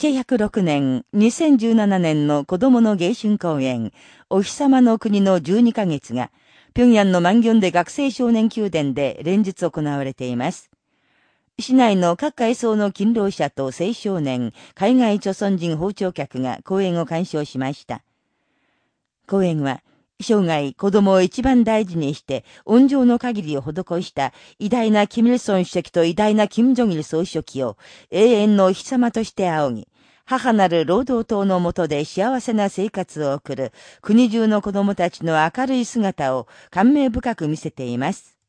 706年、2017年の子供の芸春公演、お日様の国の12ヶ月が、平壌の万ンで学生少年宮殿で連日行われています。市内の各階層の勤労者と青少年、海外著存人包丁客が公演を鑑賞しました。公演は、生涯子供を一番大事にして、温情の限りを施した偉大なキム・イルソン主席と偉大なキム・ジョギル総書記を永遠のお日様として仰ぎ、母なる労働党のもとで幸せな生活を送る国中の子供たちの明るい姿を感銘深く見せています。